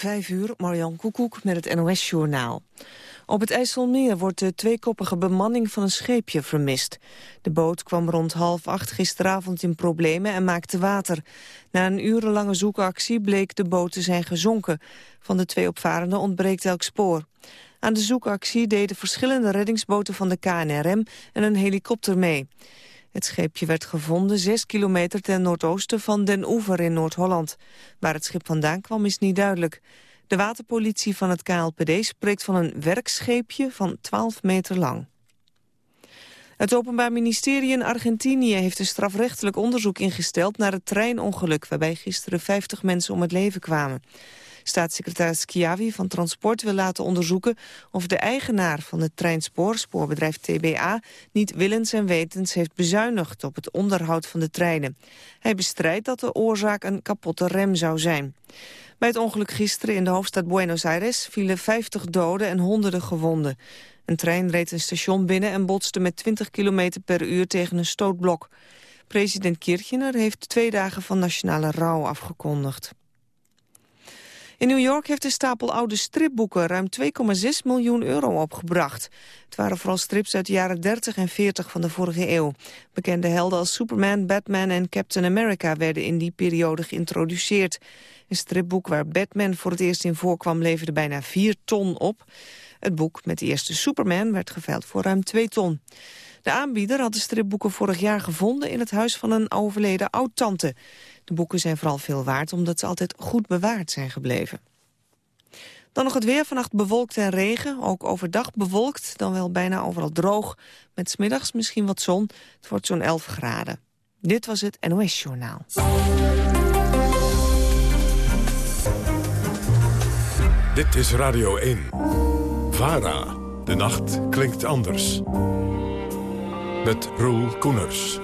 Vijf uur, Marjan Koekoek met het NOS-journaal. Op het IJsselmeer wordt de tweekoppige bemanning van een scheepje vermist. De boot kwam rond half acht gisteravond in problemen en maakte water. Na een urenlange zoekactie bleek de boot te zijn gezonken. Van de twee opvarenden ontbreekt elk spoor. Aan de zoekactie deden verschillende reddingsboten van de KNRM en een helikopter mee. Het scheepje werd gevonden zes kilometer ten noordoosten van Den Oever in Noord-Holland. Waar het schip vandaan kwam is niet duidelijk. De waterpolitie van het KLPD spreekt van een werkscheepje van 12 meter lang. Het Openbaar Ministerie in Argentinië heeft een strafrechtelijk onderzoek ingesteld naar het treinongeluk waarbij gisteren 50 mensen om het leven kwamen. Staatssecretaris Chiavi van Transport wil laten onderzoeken of de eigenaar van het treinspoor, spoorbedrijf TBA, niet willens en wetens heeft bezuinigd op het onderhoud van de treinen. Hij bestrijdt dat de oorzaak een kapotte rem zou zijn. Bij het ongeluk gisteren in de hoofdstad Buenos Aires vielen 50 doden en honderden gewonden. Een trein reed een station binnen en botste met 20 km per uur tegen een stootblok. President Kirchner heeft twee dagen van nationale rouw afgekondigd. In New York heeft de stapel oude stripboeken ruim 2,6 miljoen euro opgebracht. Het waren vooral strips uit de jaren 30 en 40 van de vorige eeuw. Bekende helden als Superman, Batman en Captain America werden in die periode geïntroduceerd. Een stripboek waar Batman voor het eerst in voorkwam leverde bijna 4 ton op. Het boek met de eerste Superman werd geveild voor ruim 2 ton. De aanbieder had de stripboeken vorig jaar gevonden in het huis van een overleden oud-tante. De boeken zijn vooral veel waard omdat ze altijd goed bewaard zijn gebleven. Dan nog het weer, vannacht bewolkt en regen. Ook overdag bewolkt, dan wel bijna overal droog. Met smiddags misschien wat zon. Het wordt zo'n 11 graden. Dit was het NOS Journaal. Dit is Radio 1. VARA. De nacht klinkt anders. Met Roel Koeners.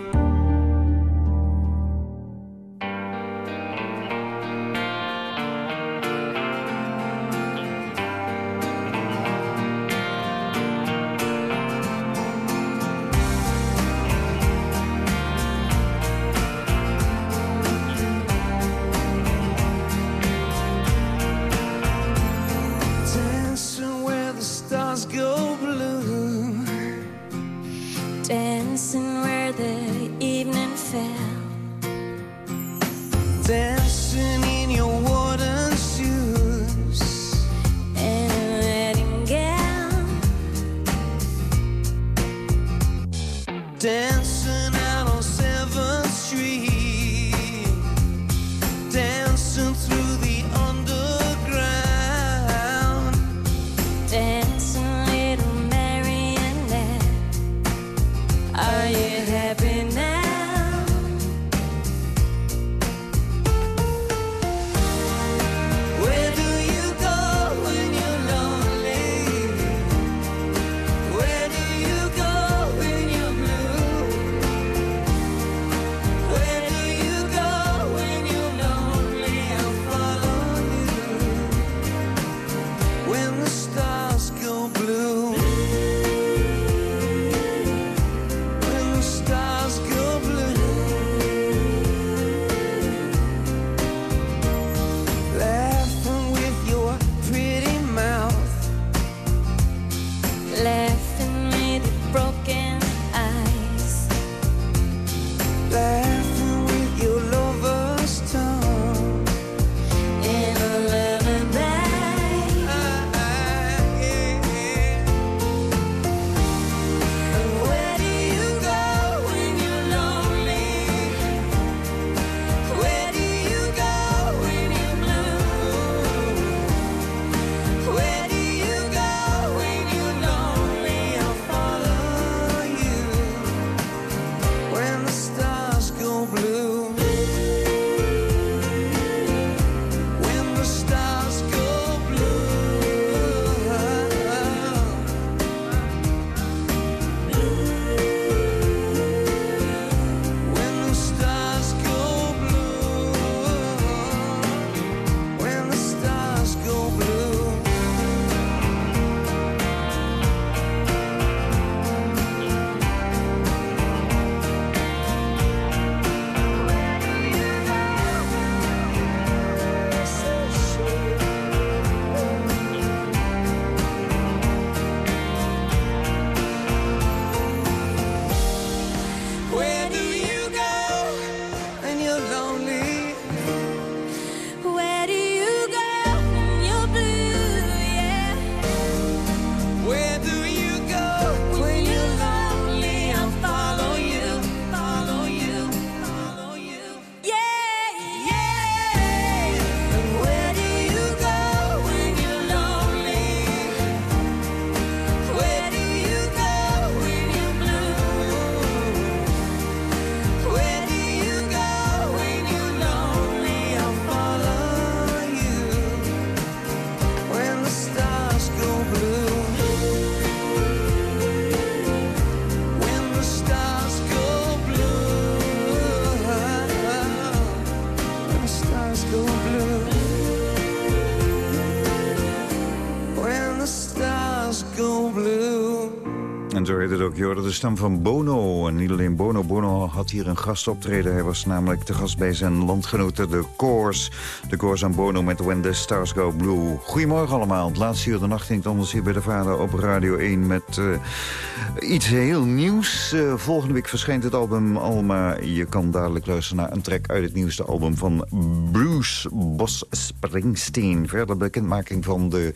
Van Bono. En niet alleen Bono. Bono had hier een gastoptreden. Hij was namelijk te gast bij zijn landgenoten, de Coors. De Coors aan Bono met When the Stars Go Blue. Goedemorgen allemaal. Het laatste uur de nacht ging anders hier bij de Vader op Radio 1... met uh, iets heel nieuws. Uh, volgende week verschijnt het album Alma. Je kan dadelijk luisteren naar een track uit het nieuwste album van Bruce Bos Springsteen. Verder bekendmaking van de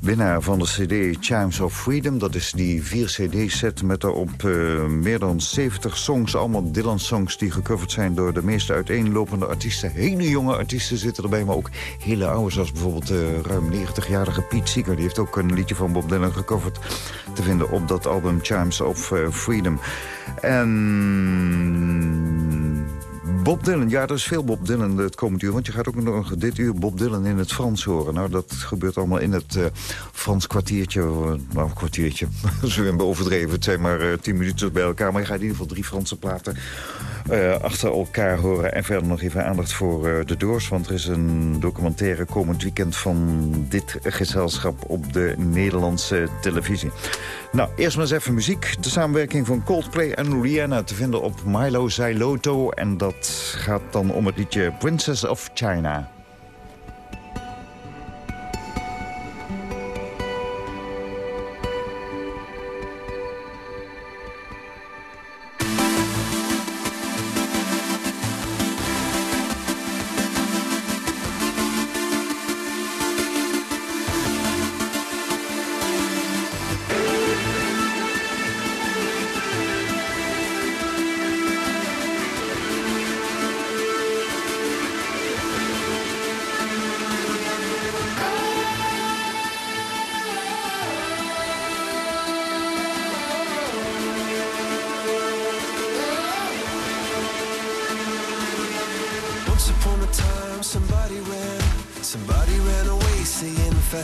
winnaar van de cd Chimes of Freedom. Dat is die vier cd-set met daarop uh, meer dan 70 songs. Allemaal Dylan-songs die gecoverd zijn door de meest uiteenlopende artiesten. Hele jonge artiesten zitten erbij, maar ook hele oude... zoals bijvoorbeeld uh, ruim 90-jarige Pete Seeger. Die heeft ook een liedje van Bob Dylan gecoverd te vinden op dat album Chimes of uh, Freedom. En Bob Dylan, ja, er is veel Bob Dylan het komend uur. Want je gaat ook nog dit uur Bob Dylan in het Frans horen. Nou, dat gebeurt allemaal in het uh, Frans kwartiertje. Nou, kwartiertje. Zo hebben overdreven. Het zijn maar uh, tien minuten bij elkaar. Maar je gaat in ieder geval drie Franse platen achter elkaar horen. En verder nog even aandacht voor de Doors. Want er is een documentaire komend weekend van dit gezelschap op de Nederlandse televisie. Nou, eerst maar eens even muziek. De samenwerking van Coldplay en Rihanna te vinden op Milo Zailoto. En dat gaat dan om het liedje Princess of China.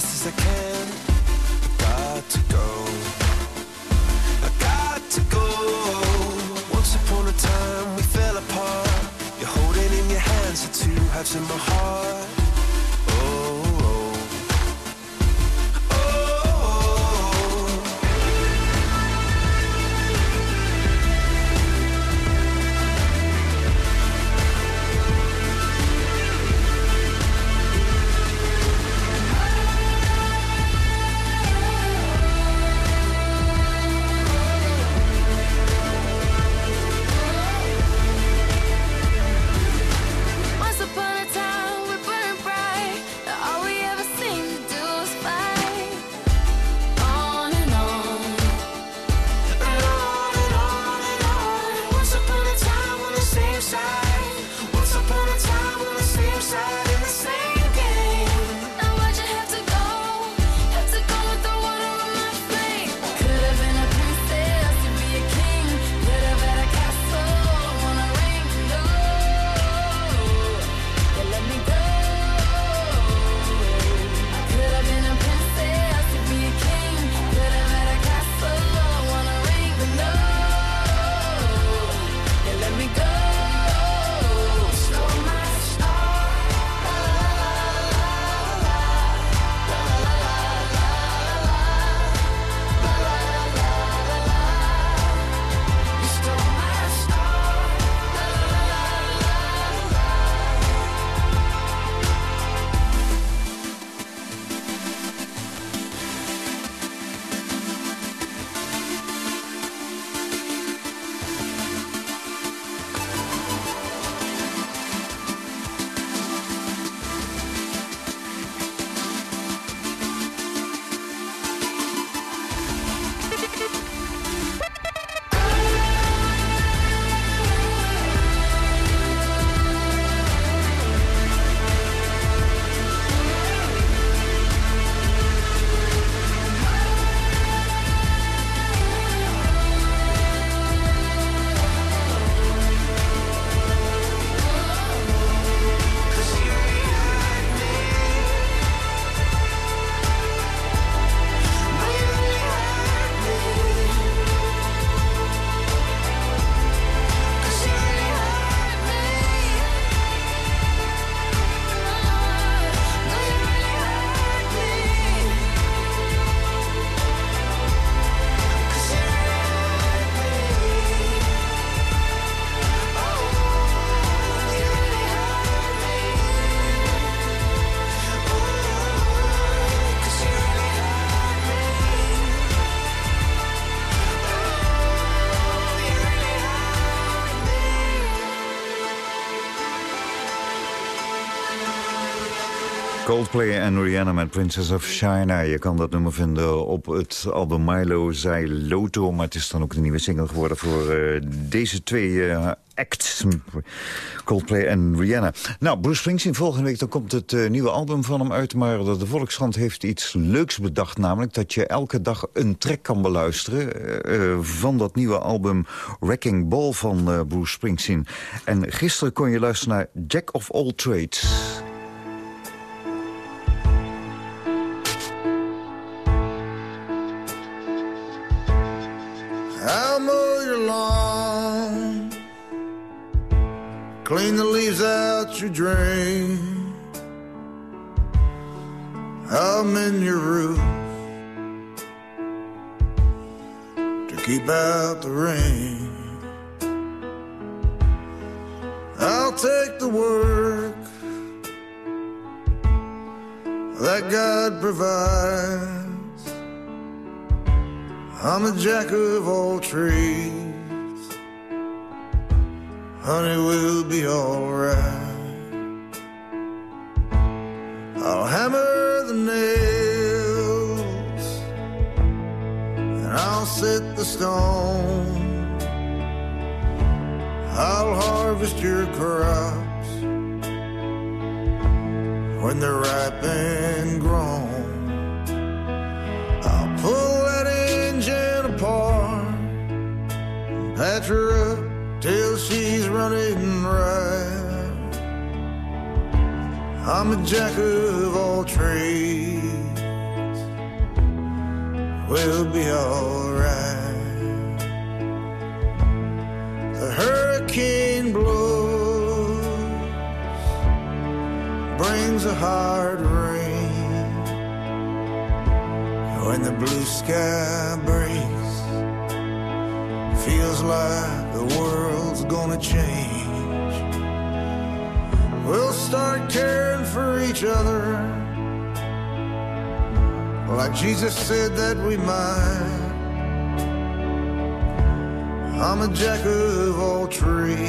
fast as I can. Coldplay en Rihanna met Princess of China. Je kan dat nummer vinden op het album Milo Zij Loto. Maar het is dan ook een nieuwe single geworden voor uh, deze twee uh, acts. Coldplay en Rihanna. Nou, Bruce Springsteen, volgende week dan komt het uh, nieuwe album van hem uit. Maar de Volkskrant heeft iets leuks bedacht. Namelijk dat je elke dag een track kan beluisteren... van dat nieuwe album Wrecking Ball van Bruce Springsteen. En gisteren kon je luisteren naar Jack of All Trades... Clean the leaves out your drain. I'll mend your roof to keep out the rain. I'll take the work that God provides. I'm a jack of all trades honey, we'll be alright. I'll hammer the nails and I'll set the stone. I'll harvest your crops when they're ripe and grown. I'll pull that engine apart, patch her up till she's running right. I'm a jack of all trades. We'll be alright. The hurricane blows, brings a hard rain. When the blue sky breaks, feels like the gonna change. We'll start caring for each other like Jesus said that we might. I'm a jack of all trades.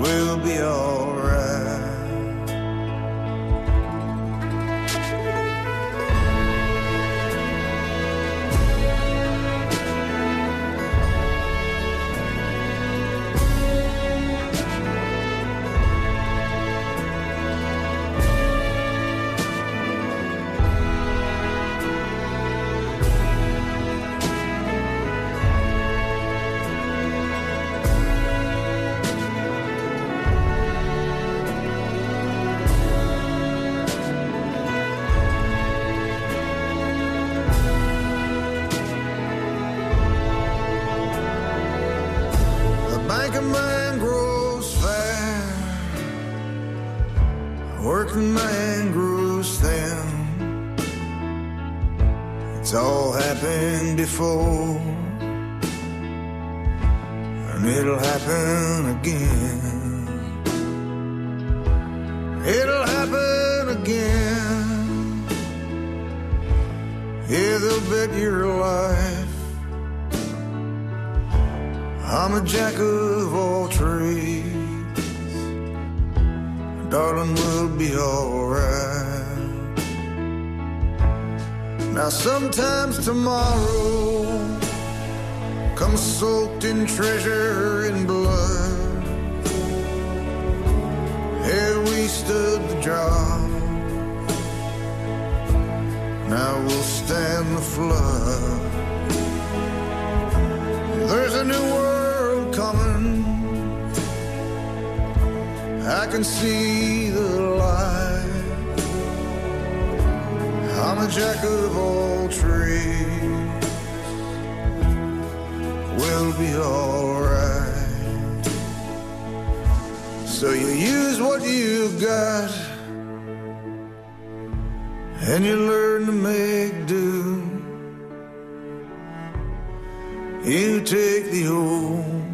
We'll be alright. Your life. I'm a jack of all trades. Darling, we'll be alright. Now sometimes tomorrow comes soaked in treasure and blood. Here we stood the job. Now we'll stand the flood. There's a new world coming. I can see the light. I'm a jack of all trades. We'll be alright. So you use what you've got, and you learn to make do. You take the old,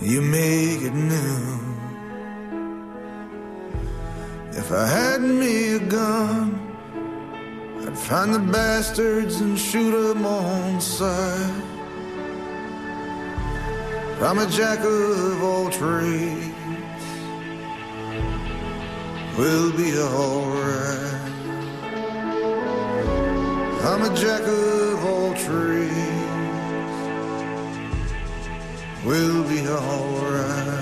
you make it new. If I had me a gun, I'd find the bastards and shoot them on sight. I'm a jack of all trades. We'll be alright. I'm a jack of all trades, we'll be alright.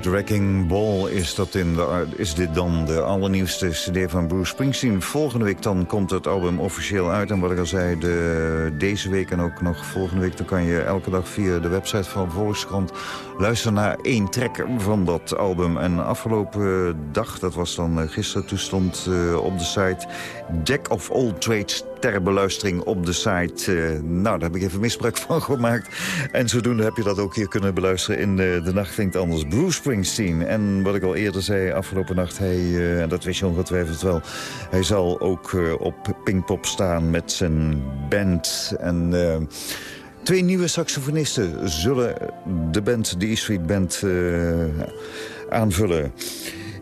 Uit Wrecking Ball is, dat in de, is dit dan de allernieuwste cd van Bruce Springsteen. Volgende week dan komt het album officieel uit. En wat ik al zei, de, deze week en ook nog volgende week... dan kan je elke dag via de website van Volkskrant luisteren naar één track van dat album. En afgelopen dag, dat was dan gisteren, toen stond uh, op de site... Jack of All Trades ter beluistering op de site. Uh, nou, daar heb ik even misbruik van gemaakt. En zodoende heb je dat ook hier kunnen beluisteren in de, de Nacht Klinkt Anders. Bruce Springsteen. En wat ik al eerder zei, afgelopen nacht, hij, uh, en dat wist je ongetwijfeld wel... hij zal ook uh, op Pinkpop staan met zijn band. En... Twee nieuwe saxofonisten zullen de band, de E-Street Band, aanvullen.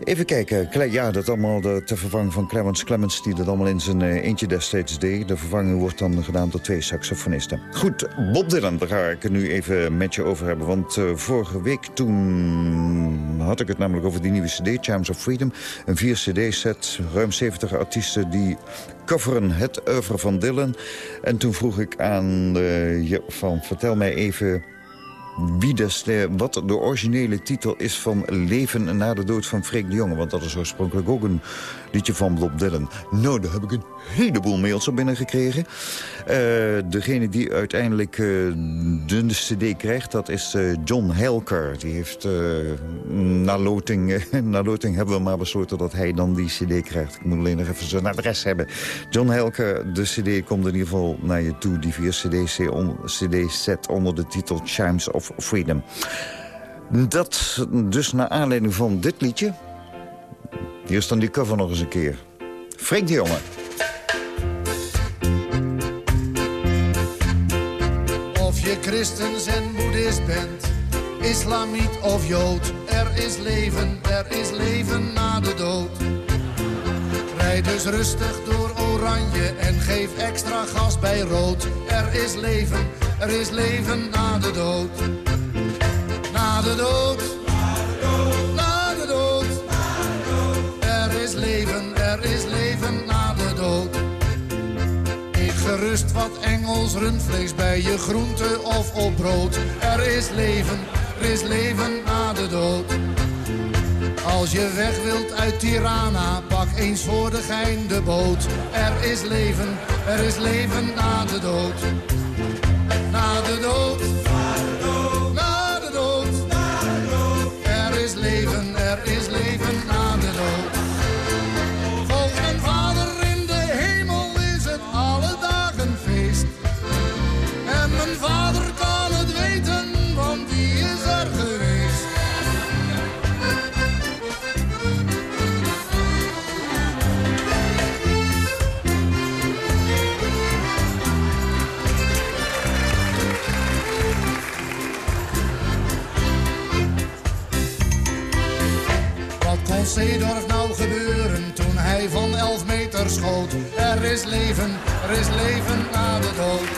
Even kijken. Ja, dat allemaal de, te vervangen van Clemens Clemens... die dat allemaal in zijn uh, eentje destijds deed. De vervanging wordt dan gedaan door twee saxofonisten. Goed, Bob Dylan, daar ga ik het nu even met je over hebben. Want uh, vorige week toen had ik het namelijk over die nieuwe cd... Chimes of Freedom. Een vier cd-set, ruim 70 artiesten die coveren het oeuvre van Dylan. En toen vroeg ik aan je van... vertel mij even wie des, wat de originele titel is van Leven na de dood van Freek de Jonge. Want dat is oorspronkelijk ook een liedje van Bob Dylan. Nou, daar heb ik een heleboel mails op binnengekregen. Uh, degene die uiteindelijk uh, de cd krijgt, dat is uh, John Helker. Die heeft na, loting, na loting hebben we maar besloten dat hij dan die cd krijgt. Ik moet alleen nog even zijn adres hebben. John Helker, de cd komt in ieder geval naar je toe. Die vier cd-set onder de titel Chimes of Freedom. Dat dus naar aanleiding van dit liedje. Hier is dan die cover nog eens een keer. Freek de jongen. Je christens en boeddhist bent, islamiet of jood. Er is leven, er is leven na de dood. Rijd dus rustig door oranje en geef extra gas bij rood. Er is leven, er is leven na de dood. Na de dood. Gerust wat Engels rundvlees bij je groente of op brood. Er is leven, er is leven na de dood. Als je weg wilt uit Tirana, pak eens voor de gein de boot. Er is leven, er is leven na de dood. Na de dood. Er is leven, er is leven na de dood.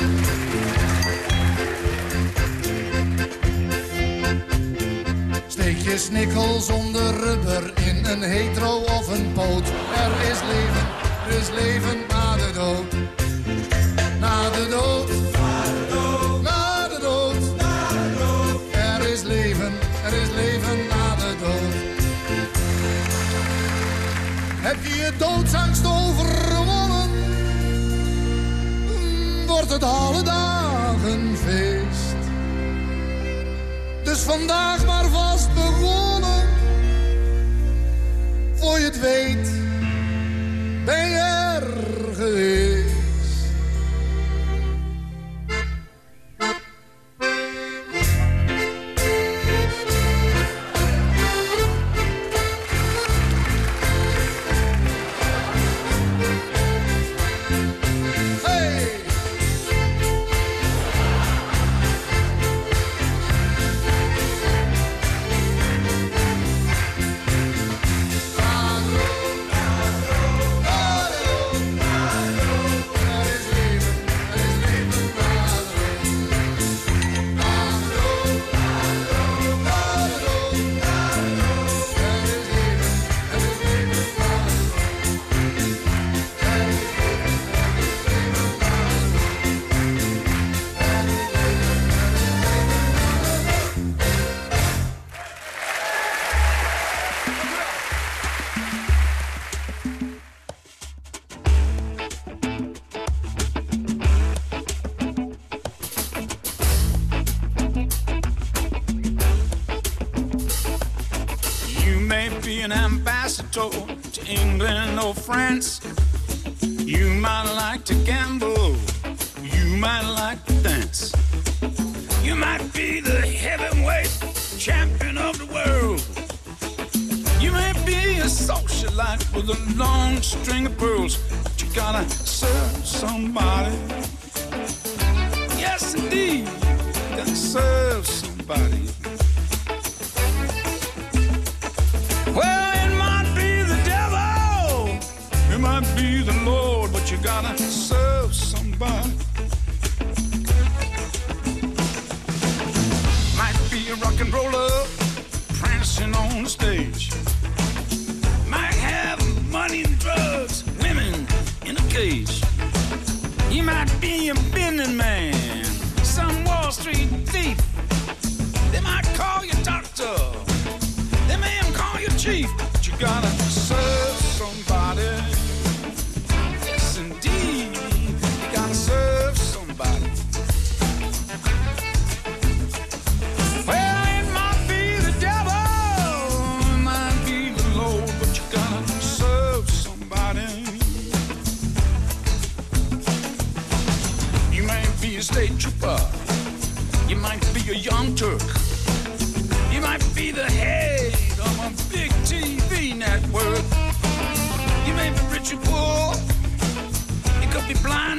Steek je snikkel zonder rubber in een hetero of een poot. Er is leven, er is leven na de dood. Na de dood. je doodsangst overwonnen, wordt het alle dagen feest. Dus vandaag maar vast begonnen, voor je het weet ben je er geweest.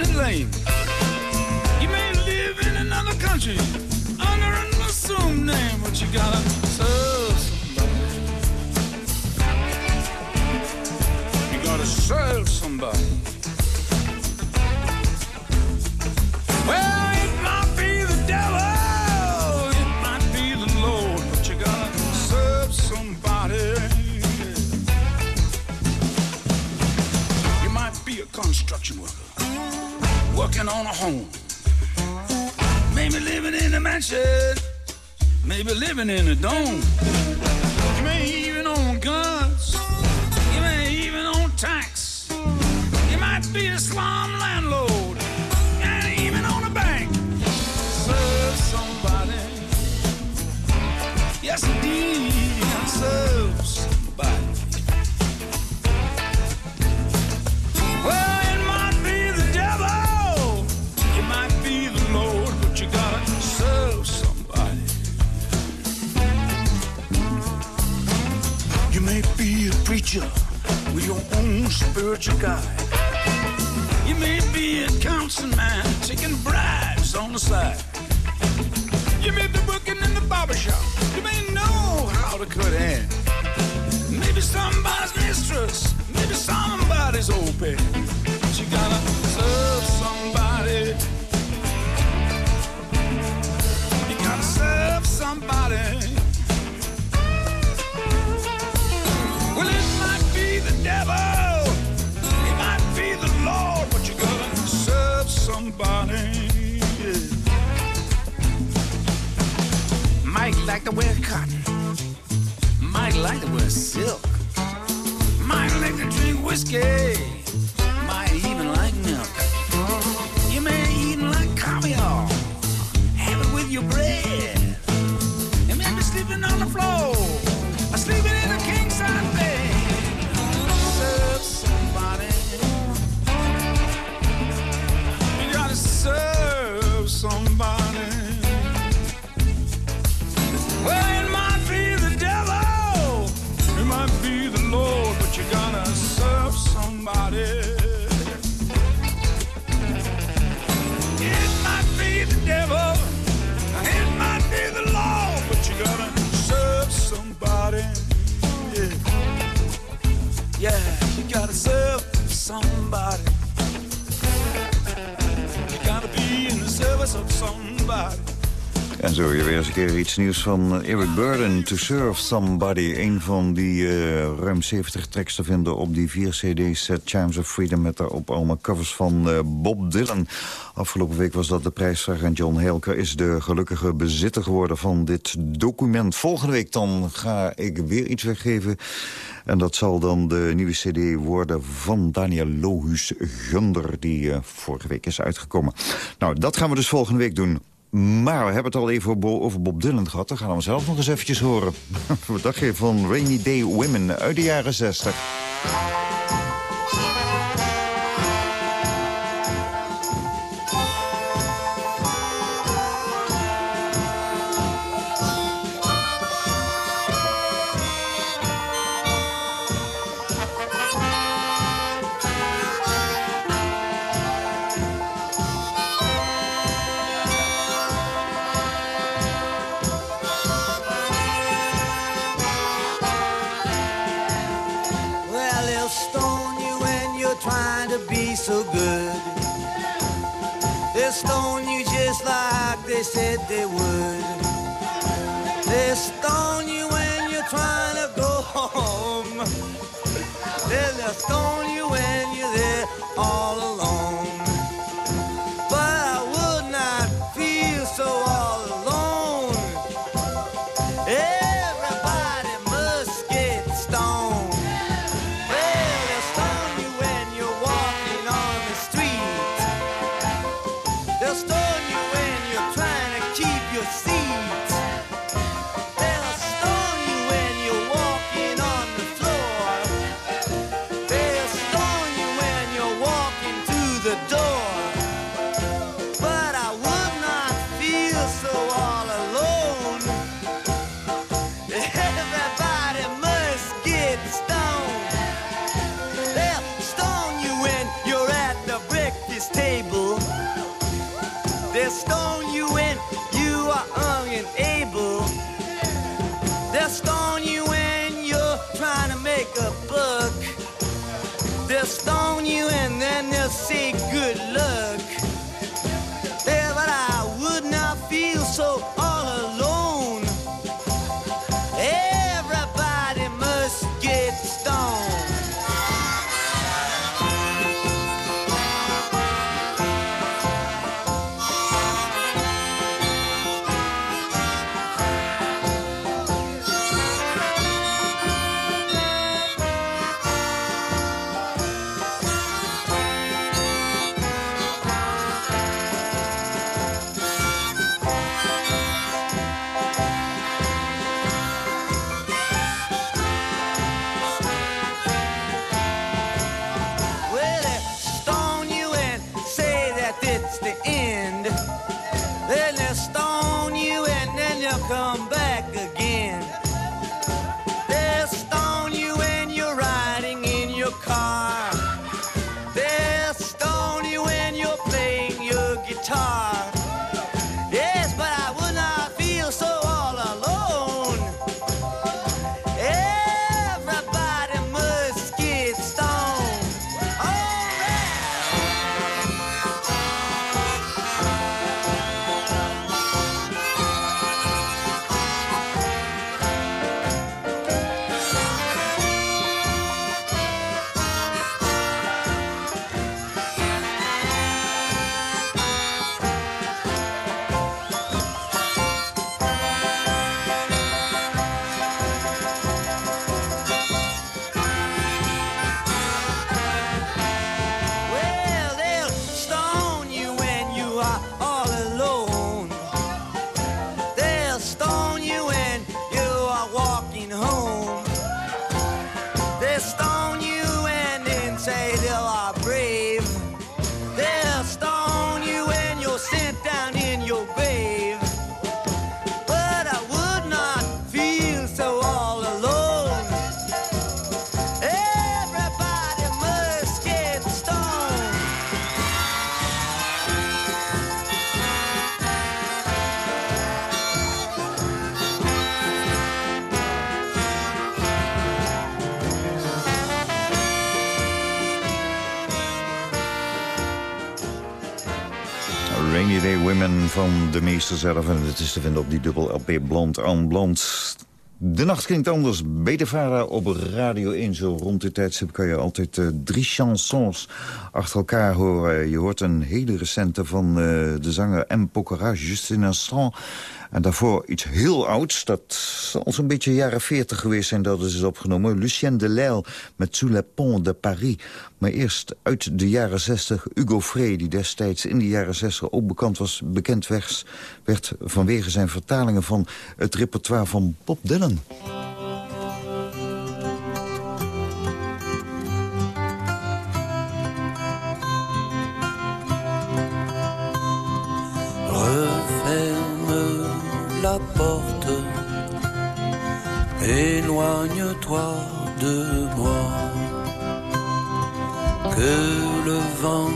You may live in another country under an assumed name, but you gotta serve somebody. You gotta serve somebody. working on a home. Maybe living in a mansion. Maybe living in a dome. with your own spiritual guide. You may be a council man taking bribes on the side. You may be working in the barbershop. You may know how to cut hair. Maybe somebody's mistress. Maybe somebody's open. But you gotta serve somebody. You gotta serve somebody. devil. You might be the Lord, but you gotta serve somebody. Mike like to wear cotton. Mike like to wear silk. Mike like to drink whiskey. En zo weer eens een keer iets nieuws van Eric Burden, To Serve Somebody. Een van die uh, ruim 70 tracks te vinden op die vier cd's Set Chimes of Freedom... met daarop allemaal covers van Bob Dylan. Afgelopen week was dat de prijsvraag en John Helker is de gelukkige bezitter geworden van dit document. Volgende week dan ga ik weer iets weggeven... En dat zal dan de nieuwe cd worden van Daniel Lohus Gunder... die vorige week is uitgekomen. Nou, dat gaan we dus volgende week doen. Maar we hebben het al even over Bob Dylan gehad. Dan gaan we hem zelf nog eens eventjes horen. Wat dacht je van Rainy Day Women uit de jaren 60? They said they would. They'll stone you when you're trying to go home. They'll stone you when you're there all alone. Van de meester zelf. En het is te vinden op die dubbel LP Blond aan Blond. De nacht klinkt anders. Betevara op Radio 1. Zo rond dit tijdstip kan je altijd uh, drie chansons achter elkaar horen. Je hoort een hele recente van uh, de zanger M. Pokora, Justin Instant. En daarvoor iets heel ouds, dat zal zo'n beetje jaren 40 geweest zijn dat is opgenomen. Lucien Delisle met Sous les ponts de Paris. Maar eerst uit de jaren 60 Hugo Frey, die destijds in de jaren 60 ook bekend was, bekend werd, werd vanwege zijn vertalingen van het repertoire van Bob Dylan. Porte, éloigne-toi de moi, que le vent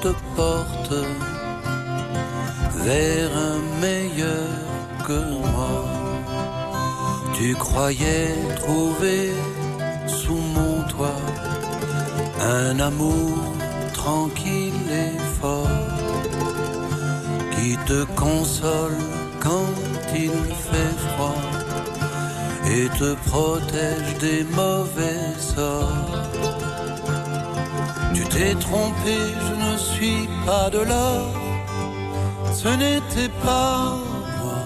te porte vers un meilleur que moi. Tu croyais trouver sous mon toit un amour tranquille et fort qui te console quand il fait froid et te protège des mauvais sorts. Tu t'es trompé, je ne suis pas de l'or, ce n'était pas moi.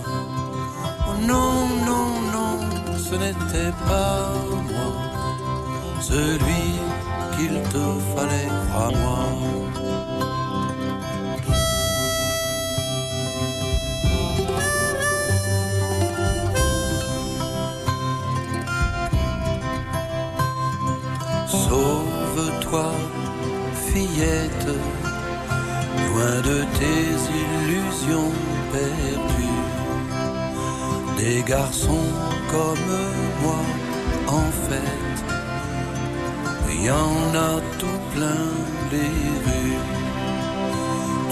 Oh non, non, non, ce n'était pas moi, celui qu'il te fallait, crois-moi. Sauve-toi, fillette, loin de tes illusions perdues. Des garçons comme moi, en fait, il y en a tout plein les rues.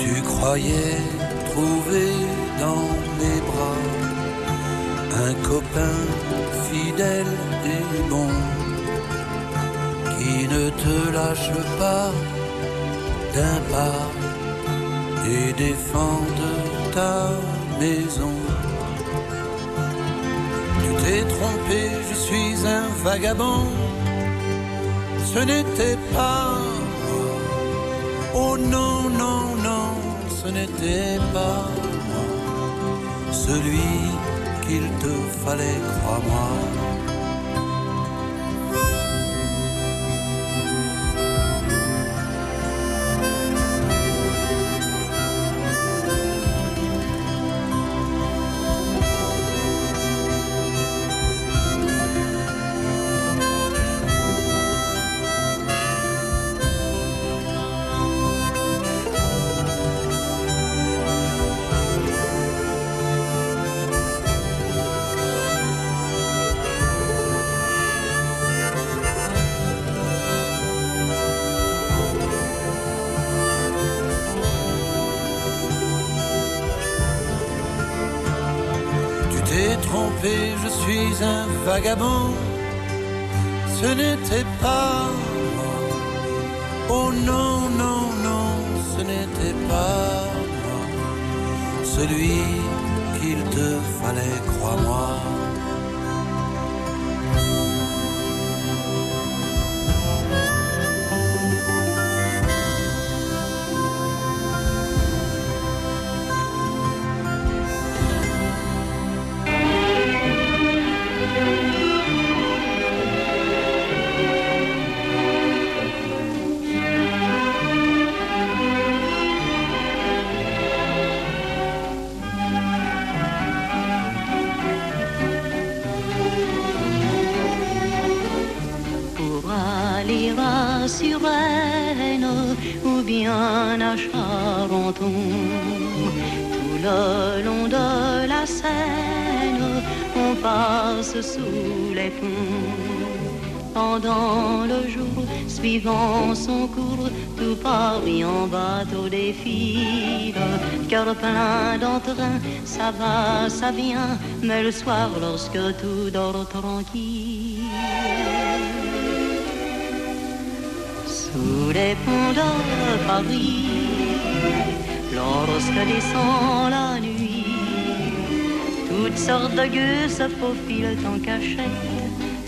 Tu croyais trouver dans mes bras un copain fidèle et bon qui ne te lâche pas d'un pas et défende ta maison. Tu t'es trompé, je suis un vagabond, ce n'était pas moi. Oh non, non, non, ce n'était pas moi, celui qu'il te fallait, crois-moi. Suis un vagabond. Ce n'était pas moi. Oh non, non, non, ce n'était pas moi. Celui qu'il te fallait, crois-moi. Sous les ponts. Pendant le jour, suivant son cours, tout Paris en bateau défile. Cœur plein d'entrain, ça va, ça vient, mais le soir, lorsque tout dort tranquille. Sous les ponts de Paris, lorsque descend la nuit. Toutes sortes de gueux se faufilent en cachette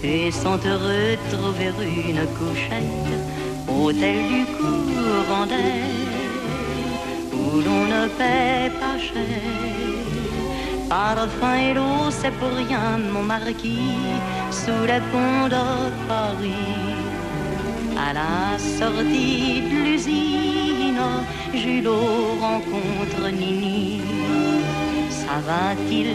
et sont heureux de trouver une couchette hôtel du courant d'air où l'on ne paie pas cher. Parfum et l'eau, c'est pour rien, mon marquis, sous les ponts de Paris. À la sortie de l'usine, Julot rencontre Nini. Ça va-t-il,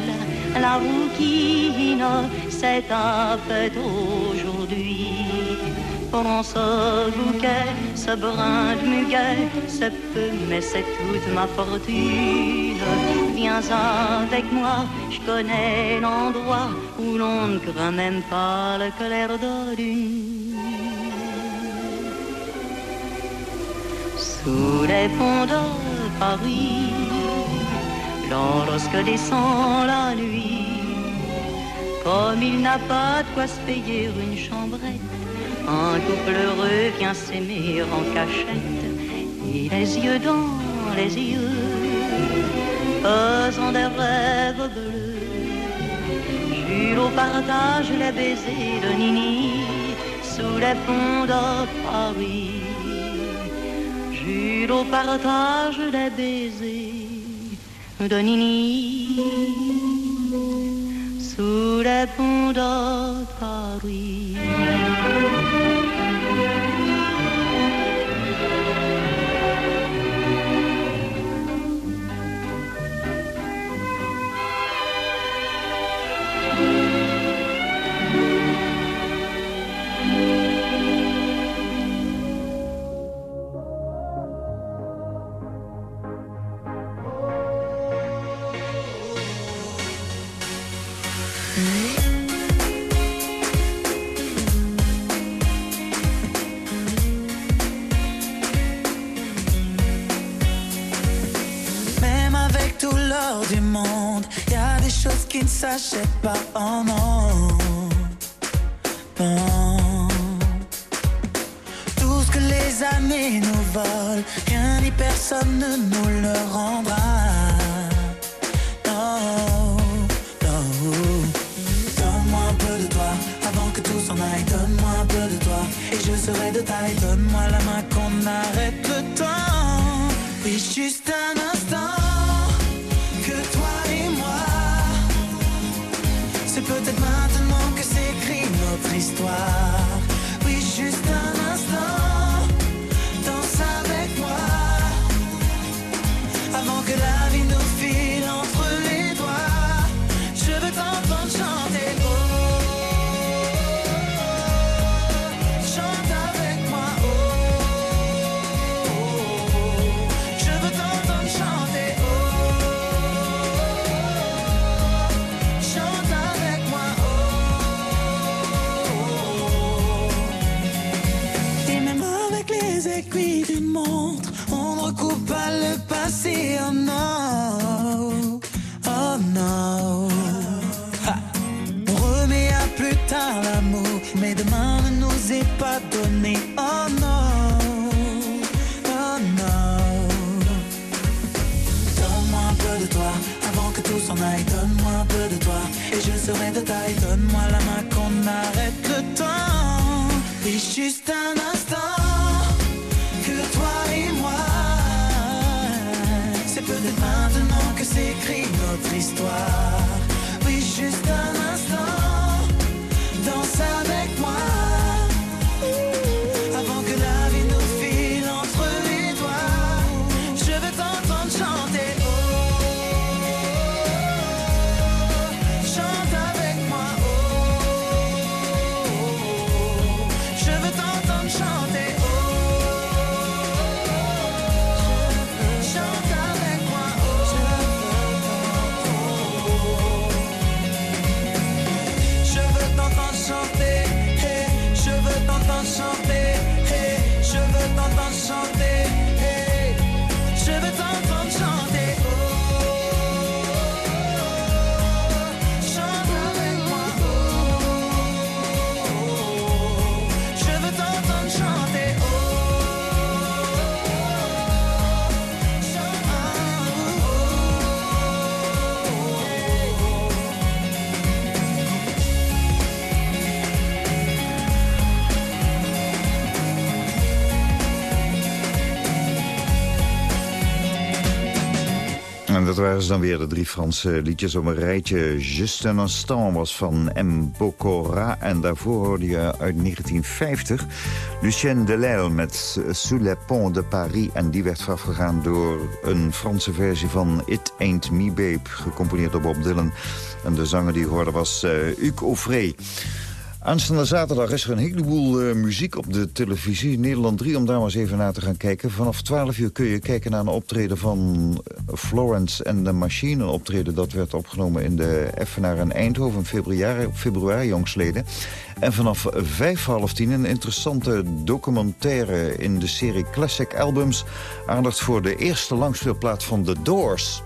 la rouquine, c'est un fait aujourd'hui. Prends ce bouquet, ce brin de muguet, c'est peu, mais c'est toute ma fortune. Viens avec moi, je connais l'endroit où l'on ne craint même pas le clair de lune. Sous les ponts de Paris, lorsque descend la nuit, comme il n'a pas de quoi se payer une chambrette, un couple heureux vient s'aimer en cachette, et les yeux dans les yeux, faisant des rêves bleus. Jules partage les baisers de Nini sous les ponts de Paris. Jules partage les baisers de Nini sous les ponts de Paris. S'achètent pas en non. Non. Tout ce que les années nous volent, rien ni personne ne nous le rendra. Non, non. Donne-moi un peu de toi avant que tout s'en aille. Donne-moi un peu de toi et je serai de taille. Donne-moi la main qu'on arrête le temps. Oui, juste un instant et je serai de taille. Donne-moi la main qu'on arrête le temps. Et juste un instant que toi et moi. C'est peut-être maintenant que s'écrit notre histoire. Dat waren ze dan weer, de drie Franse liedjes op een rijtje. Juste un instant was van M. Bocora. En daarvoor hoorde je uit 1950 Lucien Delille met Sous les ponts de Paris. En die werd voorafgegaan door een Franse versie van It Ain't Me Babe. Gecomponeerd door Bob Dylan. En de zanger die hoorde was uh, Hugues. Aanstaande zaterdag is er een heleboel uh, muziek op de televisie. Nederland 3, om daar maar eens even naar te gaan kijken. Vanaf 12 uur kun je kijken naar een optreden van Florence and the Machine. Een optreden dat werd opgenomen in de Effenaar in Eindhoven in februari, februari jongsleden. En vanaf vijf half tien een interessante documentaire in de serie Classic Albums. Aandacht voor de eerste langspeelplaat van The Doors...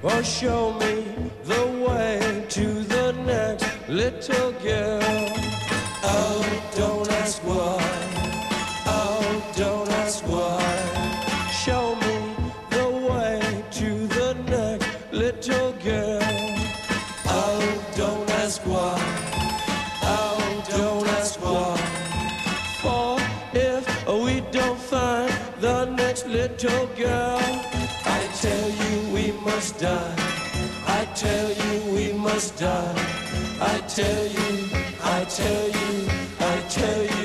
Or show me I tell you, I tell you, I tell you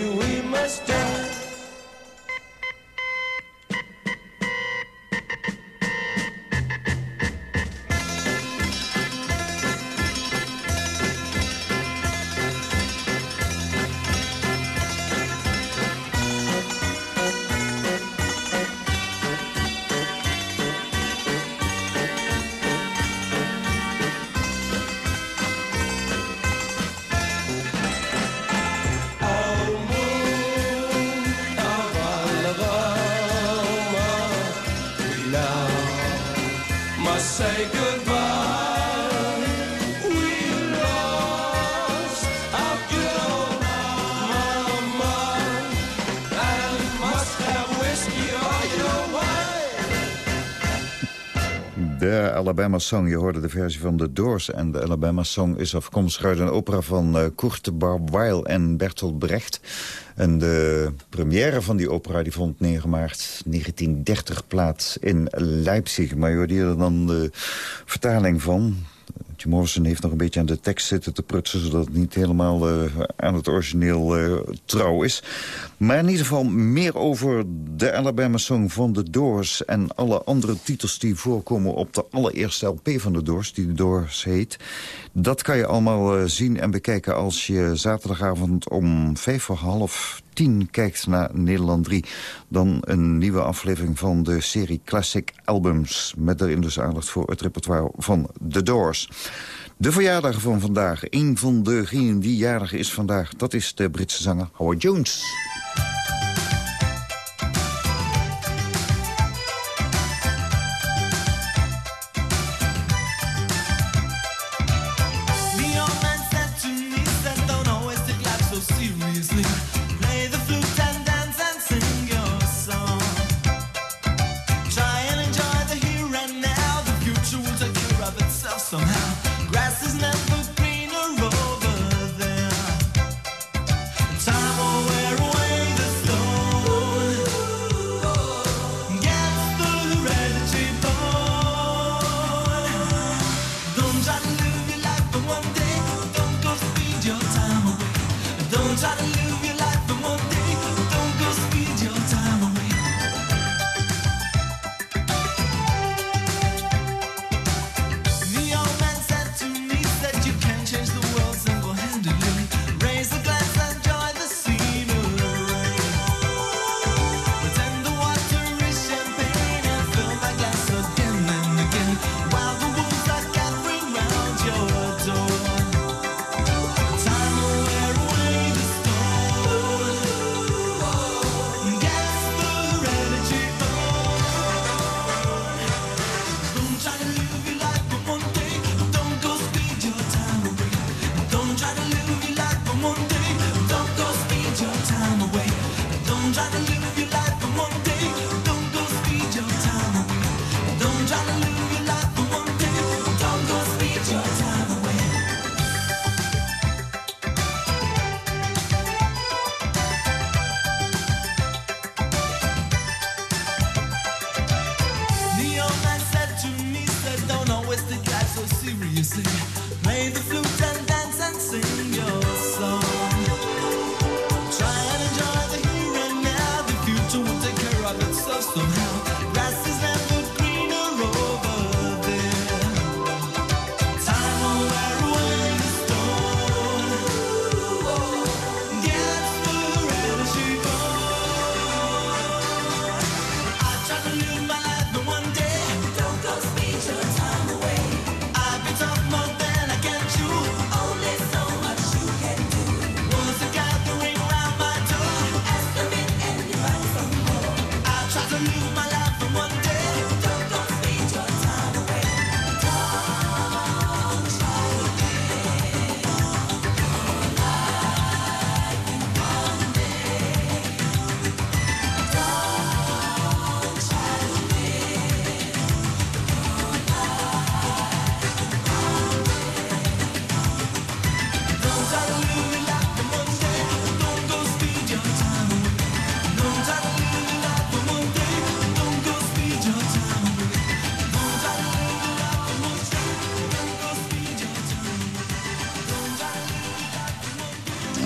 Alabama Song, je hoorde de versie van The Doors. En de Alabama Song is afkomstig uit een opera van uh, Kurt Barweil en Bertolt Brecht. En de première van die opera die vond 9 maart 1930 plaats in Leipzig. Maar je hoorde hier dan de vertaling van... Jim Morrison heeft nog een beetje aan de tekst zitten te prutsen... zodat het niet helemaal uh, aan het origineel uh, trouw is. Maar in ieder geval meer over de Alabama Song van The Doors... en alle andere titels die voorkomen op de allereerste LP van The Doors... die The Doors heet. Dat kan je allemaal uh, zien en bekijken als je zaterdagavond om vijf voor half tien kijkt naar Nederland 3. Dan een nieuwe aflevering van de serie Classic Albums... met daarin dus aandacht voor het repertoire van The Doors. De verjaardag van vandaag. Een van degenen die jarig is vandaag... dat is de Britse zanger Howard Jones.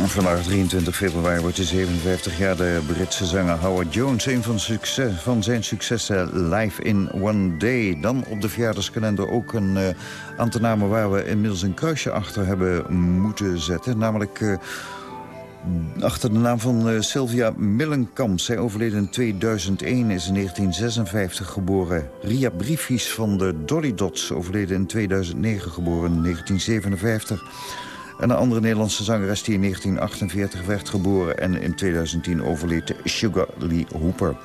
Vandaag 23 februari wordt hij 57 jaar de Britse zanger Howard Jones. Een van, succes, van zijn successen live in One Day. Dan op de verjaardagskalender ook een uh, aantal namen waar we inmiddels een kruisje achter hebben moeten zetten. Namelijk... Uh, achter de naam van uh, Sylvia Millenkamp. Zij overleed in 2001, is in 1956 geboren. Ria Briefies van de Dolly Dots overleden in 2009 geboren, in 1957. En een andere Nederlandse zangeres die in 1948 werd geboren... en in 2010 overleed Sugar Lee Hooper.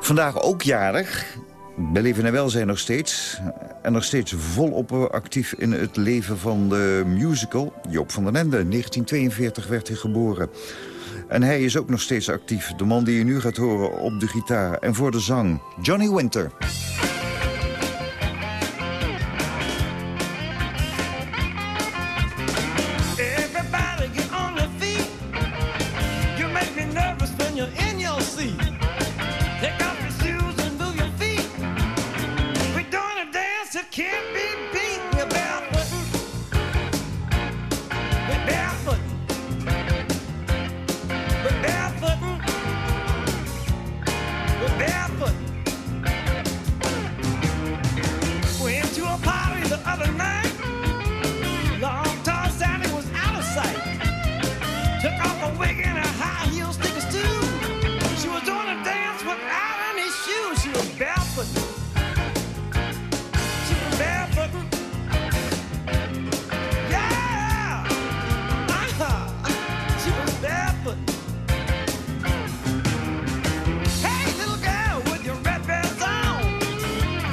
Vandaag ook jarig, bij Leven en Welzijn nog steeds. En nog steeds volop actief in het leven van de musical. Joop van den Ende, 1942 werd hij geboren. En hij is ook nog steeds actief. De man die je nu gaat horen op de gitaar en voor de zang. Johnny Winter.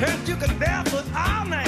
Can't you get barefoot all night?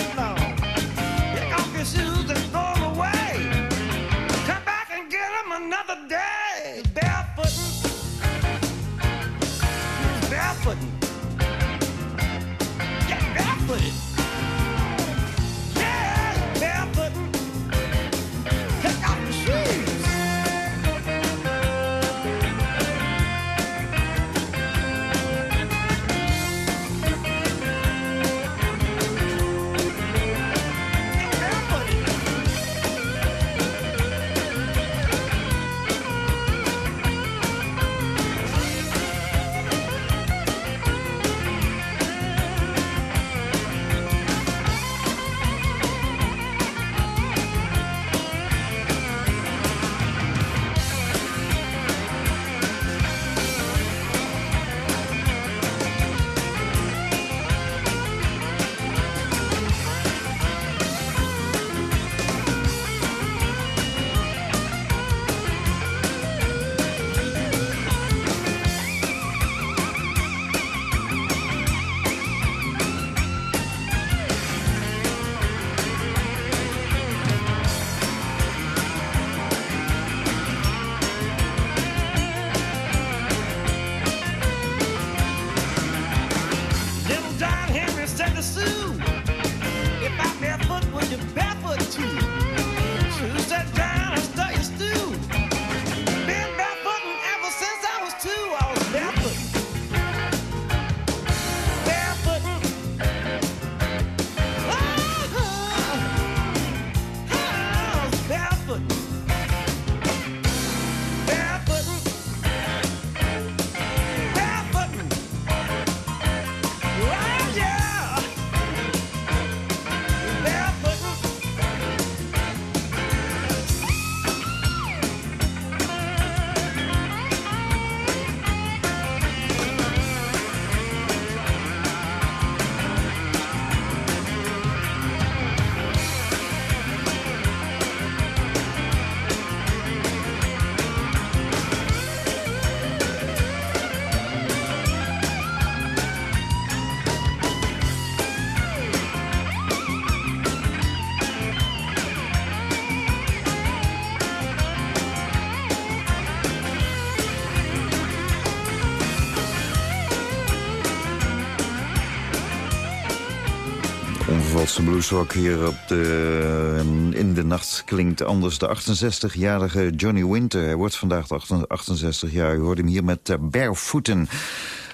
Bluesrock hier op de, in de nacht klinkt anders. De 68-jarige Johnny Winter. Hij wordt vandaag 68 jaar. U hoort hem hier met uh, Barefooten.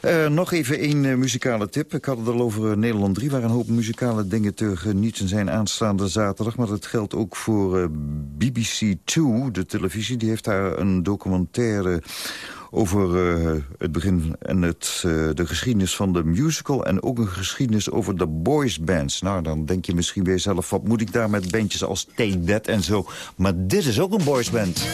Uh, nog even uh, muzikale tip. Ik had het al over Nederland 3, waar een hoop muzikale dingen te genieten zijn aanstaande zaterdag. Maar dat geldt ook voor BBC 2, de televisie. Die heeft daar een documentaire over uh, het begin en het, uh, de geschiedenis van de musical... en ook een geschiedenis over de boys bands. Nou, dan denk je misschien bij jezelf... wat moet ik daar met bandjes als Take That en zo? Maar dit is ook een boys band.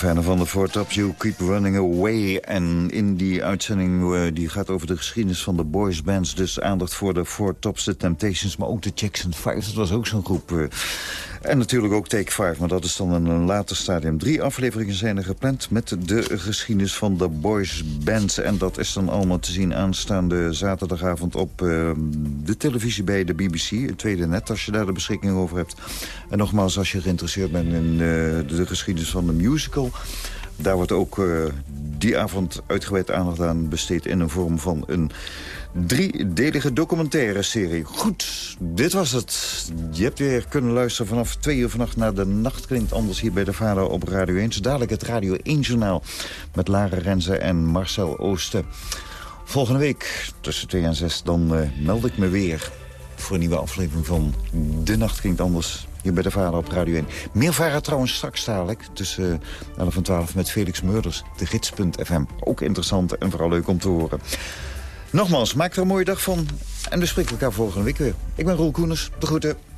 Fijne van de Tops, You Keep Running Away. En in die uitzending, uh, die gaat over de geschiedenis van de boys bands. Dus aandacht voor de Four Tops, de Temptations, maar ook de Jackson 5. Dat was ook zo'n groep. Uh, En natuurlijk ook Take 5, maar dat is dan in een later stadium. Drie afleveringen zijn er gepland met de geschiedenis van de Boys Band. En dat is dan allemaal te zien aanstaande zaterdagavond op uh, de televisie bij de BBC. Het tweede net, als je daar de beschikking over hebt. En nogmaals, als je geïnteresseerd bent in uh, de geschiedenis van de musical... Daar wordt ook uh, die avond uitgebreid aandacht aan besteed... in een vorm van een driedelige documentaire serie. Goed, dit was het. Je hebt weer kunnen luisteren vanaf twee uur vannacht naar De Nacht Klinkt Anders... hier bij de Vader op Radio 1. Zo dadelijk het Radio 1-journaal met Lara Renze en Marcel Oosten. Volgende week tussen 2 en 6 dan uh, meld ik me weer... voor een nieuwe aflevering van De Nacht Klinkt Anders hier bij de Vader op Radio 1. Meer varen trouwens straks dadelijk tussen 11 en 12 met Felix Meurders, de gids.fm. Ook interessant en vooral leuk om te horen. Nogmaals, maak er een mooie dag van en we spreken elkaar volgende week weer. Ik ben Roel Koeners, de groeten.